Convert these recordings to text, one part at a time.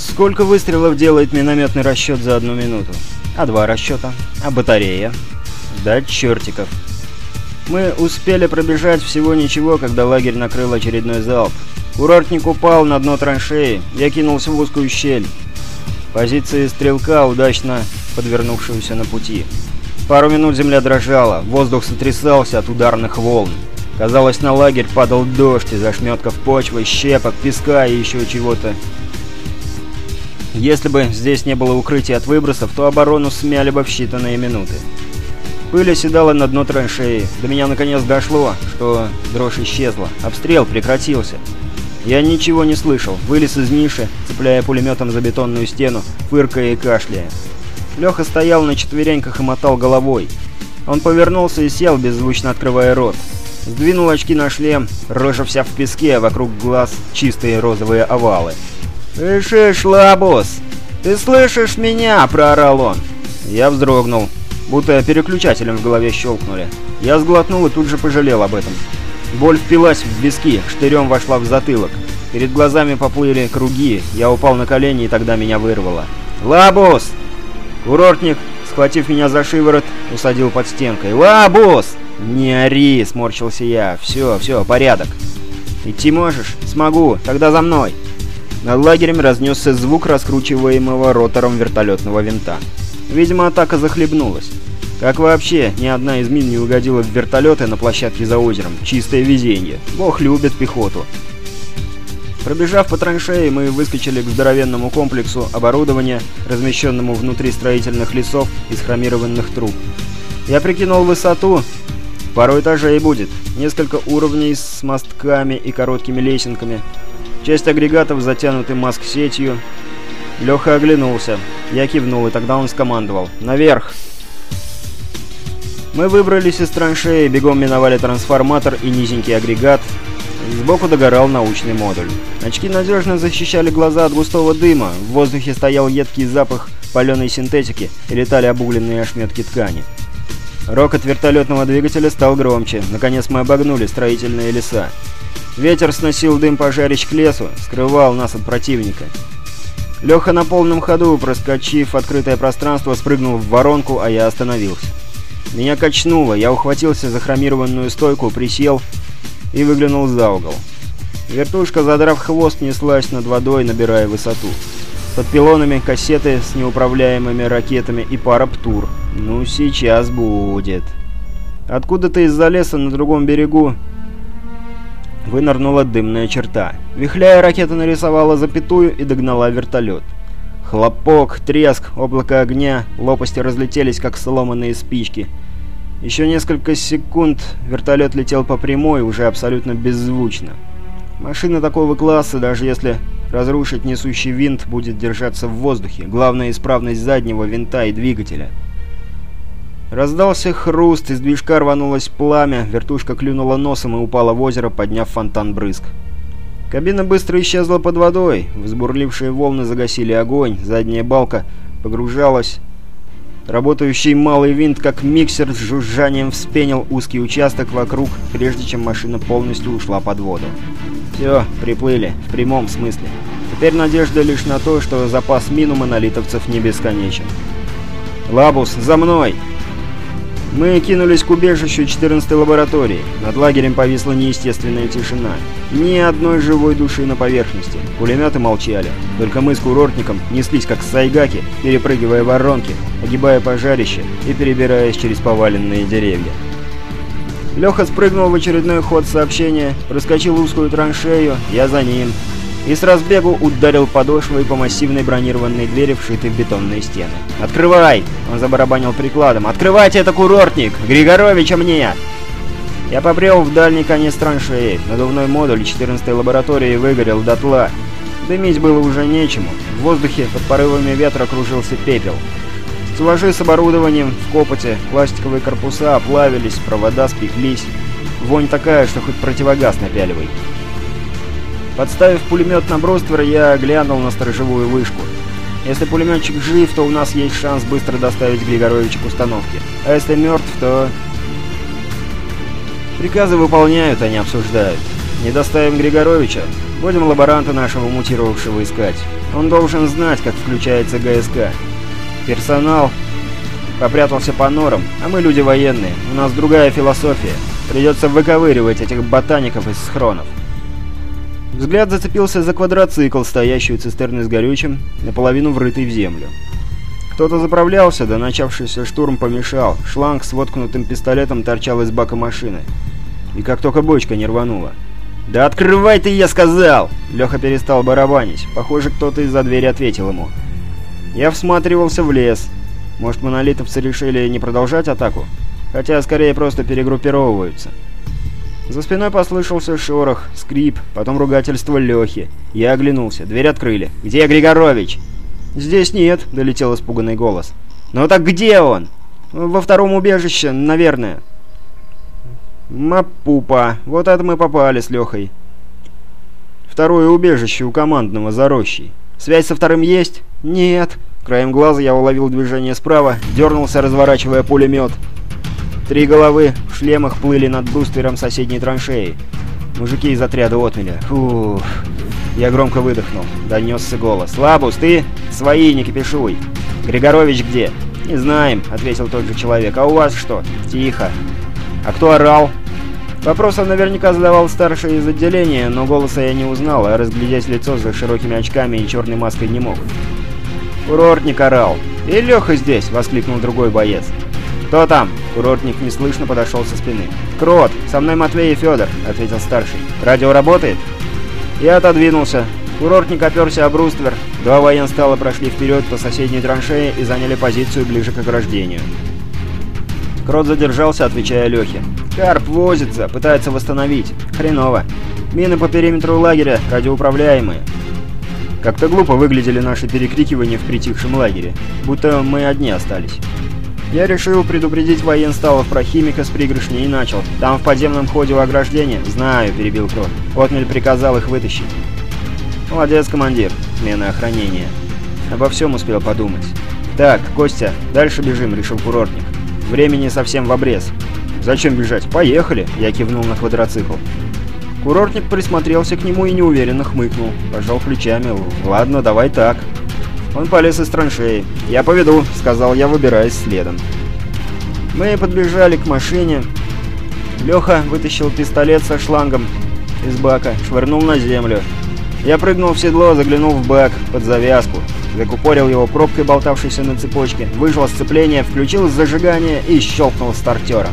Сколько выстрелов делает минометный расчет за одну минуту? А два расчета? А батарея? Да чертиков. Мы успели пробежать всего ничего, когда лагерь накрыл очередной залп. Курортник упал на дно траншеи, я кинулся в узкую щель. Позиции стрелка, удачно подвернувшегося на пути. Пару минут земля дрожала, воздух сотрясался от ударных волн. Казалось, на лагерь падал дождь из ошметков почвы, щепок, песка и еще чего-то. Если бы здесь не было укрытия от выбросов, то оборону смяли бы в считанные минуты. Пыль оседала на дно траншеи. До меня наконец дошло, что дрожь исчезла. Обстрел прекратился. Я ничего не слышал. Вылез из ниши, цепляя пулеметом за бетонную стену, фыркая и кашляя. Леха стоял на четвереньках и мотал головой. Он повернулся и сел, беззвучно открывая рот. Сдвинул очки на шлем, рожа вся в песке, а вокруг глаз чистые розовые овалы. «Слышишь, Лабус? Ты слышишь меня?» – проорал он. Я вздрогнул будто переключателем в голове щелкнули. Я сглотнул и тут же пожалел об этом. Боль впилась в виски, штырем вошла в затылок. Перед глазами поплыли круги, я упал на колени и тогда меня вырвало. «Лабус!» Курортник, схватив меня за шиворот, усадил под стенкой. «Лабус!» «Не ори!» — сморщился я. «Все, все, порядок!» «Идти можешь?» «Смогу! Тогда за мной!» Над лагерем разнесся звук раскручиваемого ротором вертолетного винта. Видимо, атака захлебнулась. Как вообще, ни одна из мин не угодила в вертолеты на площадке за озером. Чистое везение. Бог любит пехоту. Пробежав по траншеи, мы выскочили к здоровенному комплексу оборудования, размещенному внутри строительных лесов из хромированных труб. Я прикинул высоту. Пару этажей будет. Несколько уровней с мостками и короткими лесенками. Часть агрегатов затянуты маск-сетью. Леха оглянулся. Я кивнул, и тогда он скомандовал. «Наверх!» Мы выбрались из траншеи, бегом миновали трансформатор и низенький агрегат. Сбоку догорал научный модуль. Очки надежно защищали глаза от густого дыма, в воздухе стоял едкий запах паленой синтетики и летали обугленные ошметки ткани. Рокот вертолетного двигателя стал громче. Наконец мы обогнули строительные леса. Ветер сносил дым пожарищ к лесу, скрывал нас от противника. Леха на полном ходу, проскочив открытое пространство, спрыгнул в воронку, а я остановился. Меня качнуло, я ухватился за хромированную стойку, присел и выглянул за угол. Вертушка, задрав хвост, неслась над водой, набирая высоту. Под пилонами кассеты с неуправляемыми ракетами и пара птур. Ну, сейчас будет. Откуда-то из-за леса на другом берегу вынырнула дымная черта. Вихляя, ракета нарисовала запятую и догнала вертолет. Хлопок, треск, облако огня, лопасти разлетелись, как сломанные спички. Еще несколько секунд вертолет летел по прямой, уже абсолютно беззвучно. Машина такого класса, даже если разрушить несущий винт, будет держаться в воздухе. Главная исправность заднего винта и двигателя — Раздался хруст, из движка рванулось пламя, вертушка клюнула носом и упала в озеро, подняв фонтан брызг. Кабина быстро исчезла под водой, взбурлившие волны загасили огонь, задняя балка погружалась. Работающий малый винт, как миксер с жужжанием, вспенил узкий участок вокруг, прежде чем машина полностью ушла под воду. Все, приплыли, в прямом смысле. Теперь надежда лишь на то, что запас мин у монолитовцев не бесконечен. «Лабус, за мной!» Мы кинулись к убежищу 14-й лаборатории. Над лагерем повисла неестественная тишина. Ни одной живой души на поверхности. Пулеметы молчали. Только мы с курортником неслись как сайгаки, перепрыгивая воронки, огибая пожарище и перебираясь через поваленные деревья. Леха спрыгнул в очередной ход сообщения, проскочил узкую траншею, я за ним и с разбегу ударил подошвой по массивной бронированной двери, вшитой в бетонные стены. «Открывай!» — он забарабанил прикладом. «Открывайте, это курортник! Григоровича мне!» Я побрел в дальний конец траншеи. Надувной модуль 14-й лаборатории выгорел дотла. Дымить было уже нечему. В воздухе под порывами ветра кружился пепел. Стеллажи с оборудованием в копоте, пластиковые корпуса оплавились, провода спеклись. Вонь такая, что хоть противогаз напяливай. Подставив пулемет на броствер, я глянул на сторожевую вышку. Если пулеметчик жив, то у нас есть шанс быстро доставить Григоровича к установке. А если мертв, то... Приказы выполняют, а не обсуждают. Не доставим Григоровича, Будем лаборанта нашего мутировавшего искать. Он должен знать, как включается ГСК. Персонал попрятался по норам, а мы люди военные. У нас другая философия. Придется выковыривать этих ботаников из схронов. Взгляд зацепился за квадроцикл, стоящий у цистерны с горючим, наполовину врытый в землю. Кто-то заправлялся, да начавшийся штурм помешал. Шланг с воткнутым пистолетом торчал из бака машины. И как только бочка не рванула. «Да открывай ты, я сказал!» Леха перестал барабанить. Похоже, кто-то из-за двери ответил ему. Я всматривался в лес. Может, монолитовцы решили не продолжать атаку? Хотя, скорее, просто перегруппировываются. За спиной послышался шорох, скрип, потом ругательство Лехи. Я оглянулся. Дверь открыли. «Где Григорович?» «Здесь нет», — долетел испуганный голос. «Ну так где он?» «Во втором убежище, наверное». «Мапупа. Вот это мы попали с Лехой». «Второе убежище у командного за рощей. Связь со вторым есть?» «Нет». Краем глаза я уловил движение справа, дернулся, разворачивая пулемет. Три головы в шлемах плыли над бруствером соседней траншеи. Мужики из отряда отмели. Фух. Я громко выдохнул. Донесся голос. «Лабус, ты? Свои, не кипишуй!» «Григорович где?» «Не знаем», — ответил тот же человек. «А у вас что?» «Тихо». «А кто орал?» Вопрос он наверняка задавал старший из отделения, но голоса я не узнал, а разглядеть лицо за широкими очками и черной маской не мог. «Курортник орал!» «И Леха здесь!» — воскликнул другой боец. «Кто там?» Курортник неслышно подошел со спины. «Крот! Со мной Матвей и Федор!» — ответил старший. «Радио работает?» Я отодвинулся. Курортник оперся об бруствер. Два военстала прошли вперед по соседней траншее и заняли позицию ближе к ограждению. Крот задержался, отвечая Лехе. «Карп возится, пытается восстановить. Хреново. Мины по периметру лагеря радиоуправляемые». Как-то глупо выглядели наши перекрикивания в притихшем лагере, будто мы одни остались. Я решил предупредить военсталов про химика с пригоршней и начал. Там в подземном ходе у ограждения? Знаю, перебил Крот. Отмель приказал их вытащить. Молодец, командир. Смена охранения. Обо всем успел подумать. Так, Костя, дальше бежим, решил курортник. Времени совсем в обрез. Зачем бежать? Поехали, я кивнул на квадроцикл. Курортник присмотрелся к нему и неуверенно хмыкнул. Пожал плечами. Ладно, давай так. Он полез из траншеи. «Я поведу», — сказал я, выбираясь следом. Мы подбежали к машине. Леха вытащил пистолет со шлангом из бака, швырнул на землю. Я прыгнул в седло, заглянул в бак под завязку, закупорил его пробкой, болтавшейся на цепочке, выжил сцепление, включил зажигание и щелкнул стартером.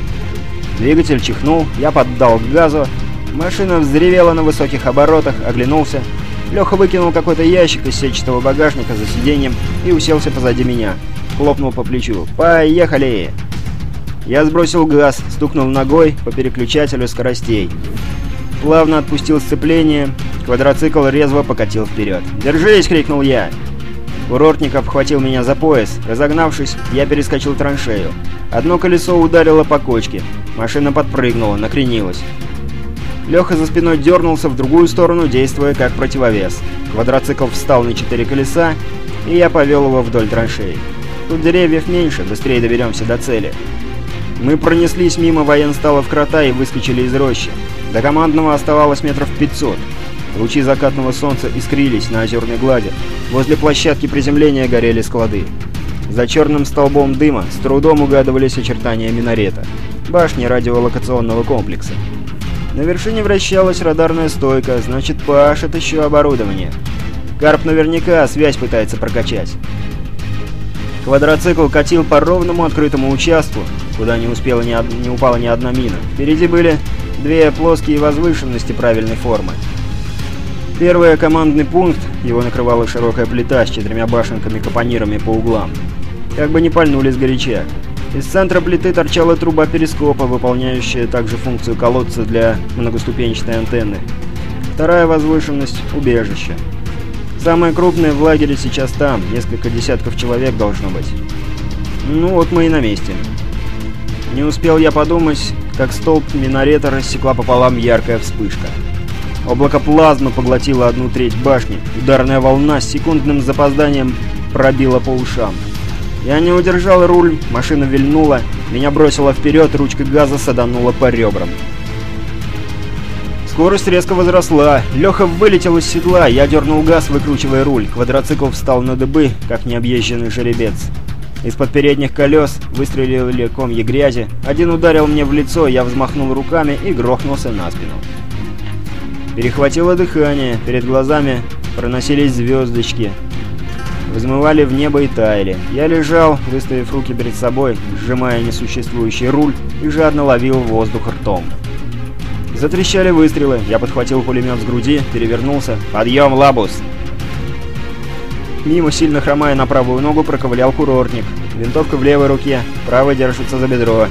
Двигатель чихнул, я поддал газу, машина взревела на высоких оборотах, оглянулся — Леха выкинул какой-то ящик из сетчатого багажника за сиденьем и уселся позади меня. Хлопнул по плечу. «Поехали!» Я сбросил газ, стукнул ногой по переключателю скоростей. Плавно отпустил сцепление, квадроцикл резво покатил вперед. «Держись!» — крикнул я. Курортник обхватил меня за пояс. Разогнавшись, я перескочил траншею. Одно колесо ударило по кочке. Машина подпрыгнула, накренилась. Леха за спиной дернулся в другую сторону, действуя как противовес. Квадроцикл встал на четыре колеса, и я повел его вдоль траншеи. Тут деревьев меньше, быстрее доберемся до цели. Мы пронеслись мимо военсталов крота и выскочили из рощи. До командного оставалось метров 500. Лучи закатного солнца искрились на озерной глади. Возле площадки приземления горели склады. За черным столбом дыма с трудом угадывались очертания минарета, башни радиолокационного комплекса. На вершине вращалась радарная стойка, значит пашет еще оборудование. Карп наверняка связь пытается прокачать. Квадроцикл катил по ровному открытому участку, куда не, успела ни од... не упала ни одна мина. Впереди были две плоские возвышенности правильной формы. Первый командный пункт, его накрывала широкая плита с четырьмя башенками-капонирами по углам. Как бы не пальнули сгоряча. Из центра плиты торчала труба перископа, выполняющая также функцию колодца для многоступенчатой антенны. Вторая возвышенность — убежище. Самое крупное в лагере сейчас там, несколько десятков человек должно быть. Ну вот мы и на месте. Не успел я подумать, как столб минарета рассекла пополам яркая вспышка. Облако плазмы поглотило одну треть башни, ударная волна с секундным запозданием пробила по ушам. Я не удержал руль, машина вильнула, меня бросило вперед, ручка газа саданула по ребрам. Скорость резко возросла. Леха вылетел из седла, я дернул газ, выкручивая руль. Квадроцикл встал на дыбы, как необъезженный жеребец. Из-под передних колес выстрелили комья грязи. Один ударил мне в лицо, я взмахнул руками и грохнулся на спину. Перехватило дыхание, перед глазами проносились звездочки. Взмывали в небо и таяли. Я лежал, выставив руки перед собой, сжимая несуществующий руль и жадно ловил воздух ртом. Затрещали выстрелы, я подхватил пулемет с груди, перевернулся. «Подъем, Лабус!» Мимо, сильно хромая на правую ногу, проковылял курортник. Винтовка в левой руке, правая держится за бедро.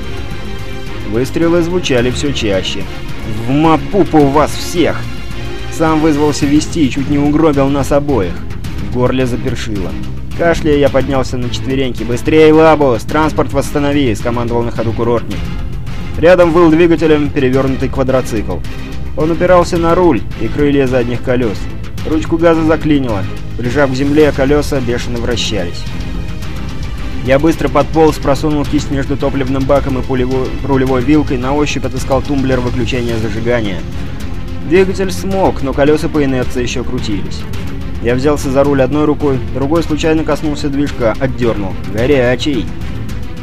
Выстрелы звучали все чаще. «В мапупу вас всех!» Сам вызвался вести и чуть не угробил нас обоих. Горле запершило. Кашляя, я поднялся на четвереньки. «Быстрее, Лабус! Транспорт восстанови!» — скомандовал на ходу курортник. Рядом был двигателем перевернутый квадроцикл. Он упирался на руль и крылья задних колес. Ручку газа заклинило. Прижав к земле, колеса бешено вращались. Я быстро подполз, просунул кисть между топливным баком и рулевой вилкой, на ощупь отыскал тумблер выключения зажигания. Двигатель смог, но колеса по инерции еще крутились. Я взялся за руль одной рукой, другой случайно коснулся движка, отдернул. «Горячий!»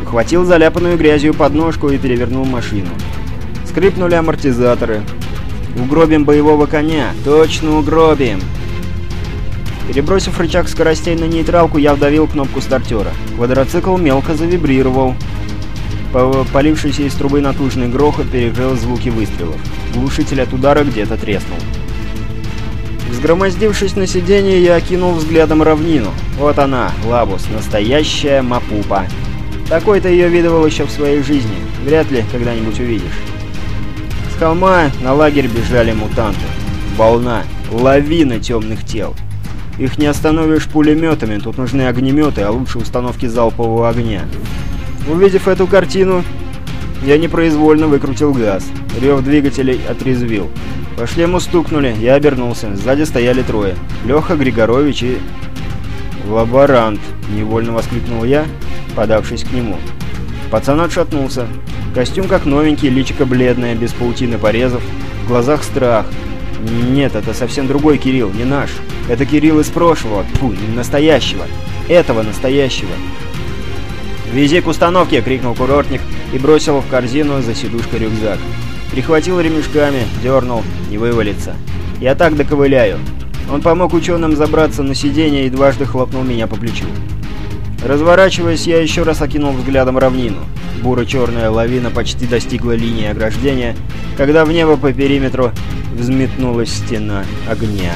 Ухватил заляпанную грязью подножку и перевернул машину. Скрипнули амортизаторы. «Угробим боевого коня! Точно угробим!» Перебросив рычаг скоростей на нейтралку, я вдавил кнопку стартера. Квадроцикл мелко завибрировал. Полившийся из трубы натужный грохот перекрыл звуки выстрелов. Глушитель от удара где-то треснул. Взгромоздившись на сиденье, я окинул взглядом равнину. Вот она, Лабус, настоящая мапупа. Такой то ее видывал еще в своей жизни. Вряд ли когда-нибудь увидишь. С холма на лагерь бежали мутанты. Волна, лавина темных тел. Их не остановишь пулеметами, тут нужны огнеметы, а лучше установки залпового огня. Увидев эту картину, я непроизвольно выкрутил газ. Рев двигателей отрезвил. По шлему стукнули, я обернулся. Сзади стояли трое. Леха, Григорович и... «Лаборант!» — невольно воскликнул я, подавшись к нему. Пацан отшатнулся. Костюм как новенький, личико бледное, без паутины порезов. В глазах страх. Нет, это совсем другой Кирилл, не наш. Это Кирилл из прошлого, фу, настоящего. Этого настоящего. «Вези к установке!» — крикнул курортник и бросил в корзину за сидушкой рюкзак. Прихватил ремешками, дернул, не вывалится. Я так доковыляю. Он помог ученым забраться на сиденье и дважды хлопнул меня по плечу. Разворачиваясь, я еще раз окинул взглядом равнину. Буро-черная лавина почти достигла линии ограждения, когда в небо по периметру взметнулась стена огня.